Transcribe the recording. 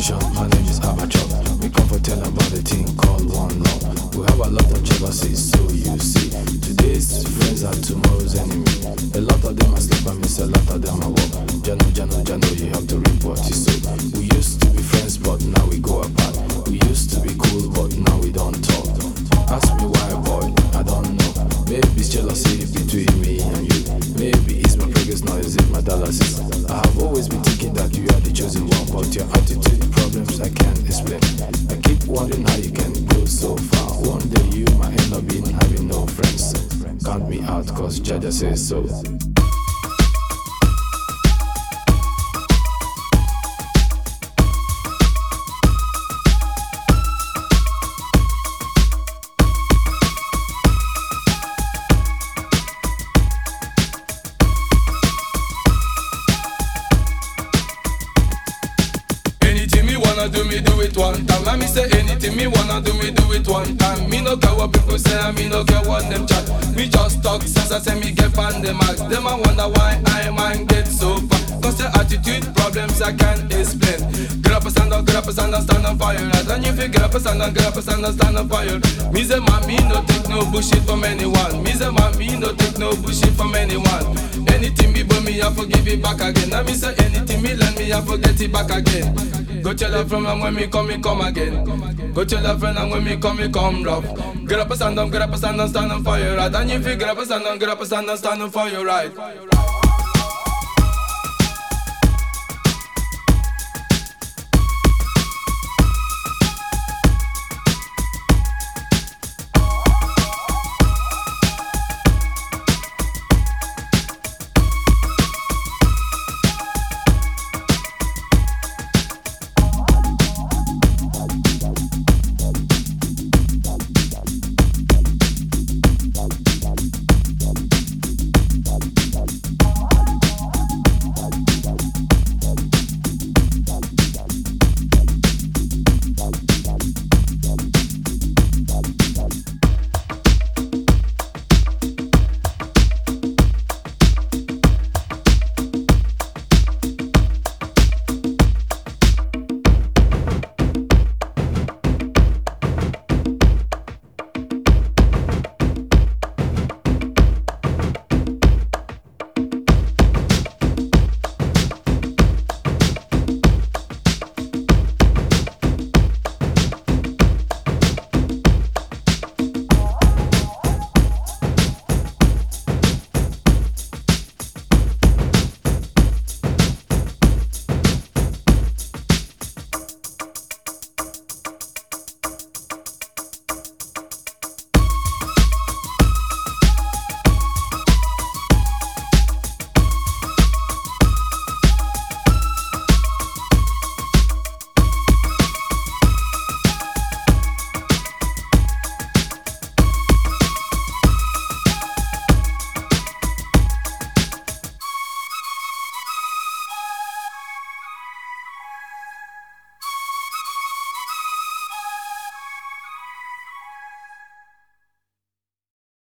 position, managers have a job. We come for tell about the thing called one love. We have a lot of jealousy, so you see. Today's friends are tomorrow's enemy. A lot of them are sleep and miss, a lot of them are walk. Jano, Jano, Jano, you have to report it. So We used to be friends, but now we go apart. We used to be cool, but now we don't talk. Ask me why, boy, I don't know. Maybe it's jealousy between me and you. Maybe it's my progress, not is my dialysis. I have always been thinking that you are the chosen one, but your attitude problems I can't explain. I keep wondering how you can go so far. One day you might end up being having no friends. Count me out, cause Jaja says so. Wanna do, me do it one time. Me say anything me wanna do, me do it one time. Me no care what people say, and me no care what them chat. Me just talk sense, I say me get on the max. Them I wonder why I man get so far. Cause the attitude problems I can't explain. Get up and stand up, get up and stand up, stand on fire. And if you get up and stand up, get up and stand up, stand on fire. Me say me no take no bullshit from anyone. Me say me no take no bullshit from anyone. Anything me but me, I forgive it back again. And me say anything me lend me, I forget it back again. Go tell a friend and when me come, me come again. Go tell a friend and when me come, me come rough. Get up and stand up, get up and stand up, stand on fire. Right? And if you get up and stand up, get up and stand up, stand on fire. Right?